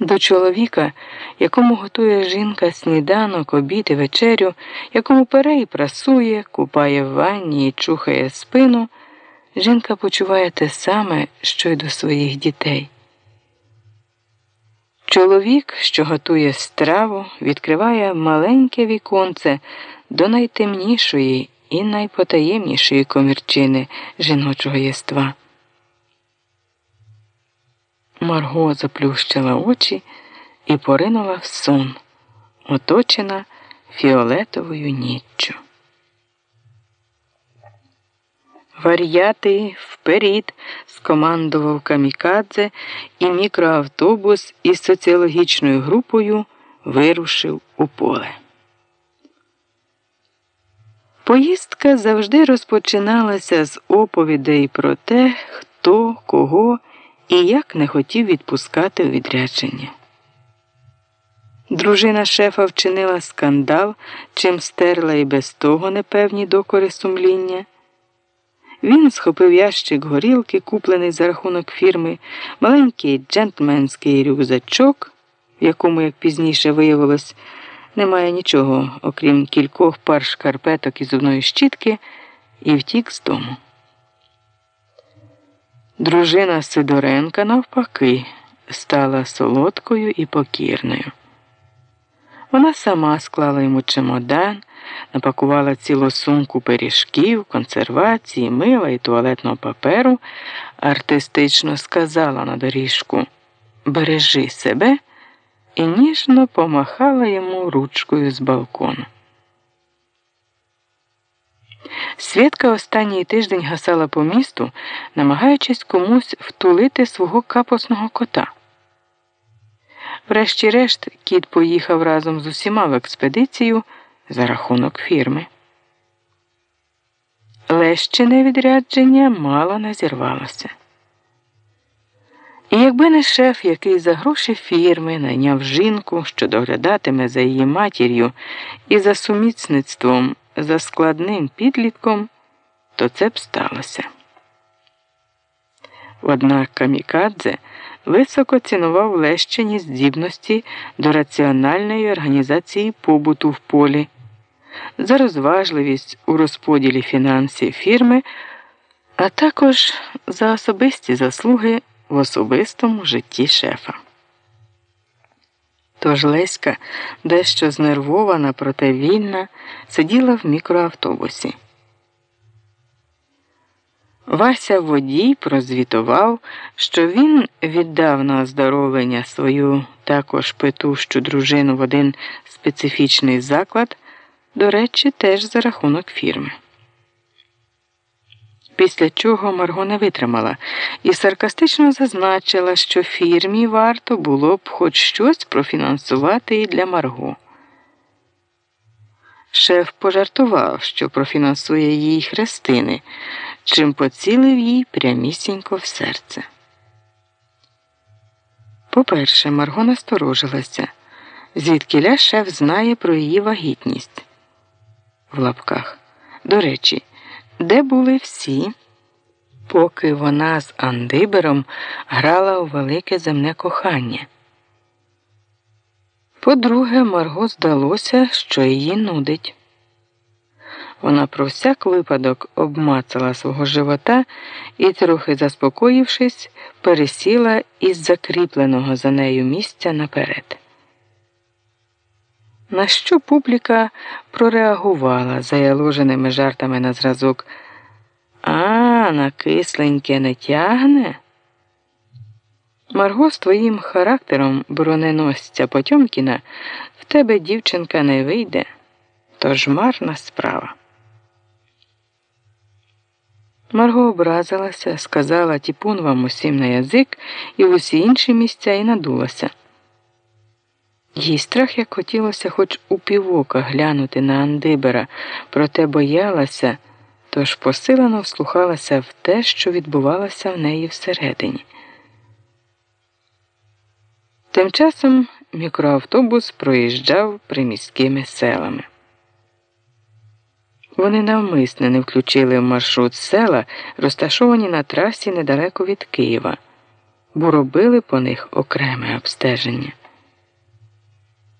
До чоловіка, якому готує жінка сніданок, обід і вечерю, якому пере і прасує, купає в ванні і чухає спину, жінка почуває те саме, що й до своїх дітей. Чоловік, що готує страву, відкриває маленьке віконце до найтемнішої і найпотаємнішої комірчини жіночого єства. Марго заплющила очі і поринула в сон, оточена фіолетовою ніччю. Вар'яти вперід, скомандував камікадзе, і мікроавтобус із соціологічною групою вирушив у поле. Поїздка завжди розпочиналася з оповідей про те, хто, кого і як не хотів відпускати у відрядження. Дружина шефа вчинила скандал, чим стерла і без того непевні докори сумління. Він схопив ящик горілки, куплений за рахунок фірми, маленький джентльменський рюкзачок, в якому, як пізніше виявилось, немає нічого, окрім кількох пар шкарпеток і зубної щітки, і втік з дому. Дружина Сидоренка, навпаки, стала солодкою і покірною. Вона сама склала йому чемодан, напакувала цілу сумку пиріжків, консервації, мила і туалетного паперу, артистично сказала на доріжку Бережи себе і ніжно помахала йому ручкою з балкону. Свідка останній тиждень гасала по місту, намагаючись комусь втулити свого капосного кота. Врешті-решт, кіт поїхав разом з усіма в експедицію за рахунок фірми. Лещине відрядження мало не зірвалося. І якби не шеф, який за гроші фірми найняв жінку, що доглядатиме за її матір'ю і за сумісництвом за складним підлітком, то це б сталося. Однак Камікадзе високо цінував Лещині здібності до раціональної організації побуту в полі, за розважливість у розподілі фінансів фірми, а також за особисті заслуги в особистому житті шефа. Тож Леська, дещо знервована, проте вільна, сиділа в мікроавтобусі. Вася водій прозвітував, що він віддав на оздоровлення свою також петущу дружину в один специфічний заклад, до речі, теж за рахунок фірми. Після чого Марго не витримала і саркастично зазначила, що фірмі варто було б хоч щось профінансувати і для Марго. Шеф пожартував, що профінансує їй хрестини, чим поцілив їй прямісінько в серце. По-перше, Марго насторожилася, звідкиля шеф знає про її вагітність в лапках. До речі, де були всі, поки вона з Андибером грала у велике земне кохання. По-друге, Марго здалося, що її нудить. Вона про всяк випадок обмацала свого живота і, трохи заспокоївшись, пересіла із закріпленого за нею місця наперед. На що публіка прореагувала заяложеними жартами на зразок. На кисленьке не тягне? Марго з твоїм характером броненосця Потьомкіна в тебе дівчинка не вийде, тож марна справа. Марго образилася, сказала тіпун вам усім на язик і в усі інші місця і надулася. Їй страх як хотілося хоч у півока глянути на Андибера, проте боялася, тож посилено вслухалася в те, що відбувалося в неї всередині. Тим часом мікроавтобус проїжджав приміськими селами. Вони навмисне не включили в маршрут села, розташовані на трасі недалеко від Києва. бо робили по них окреме обстеження.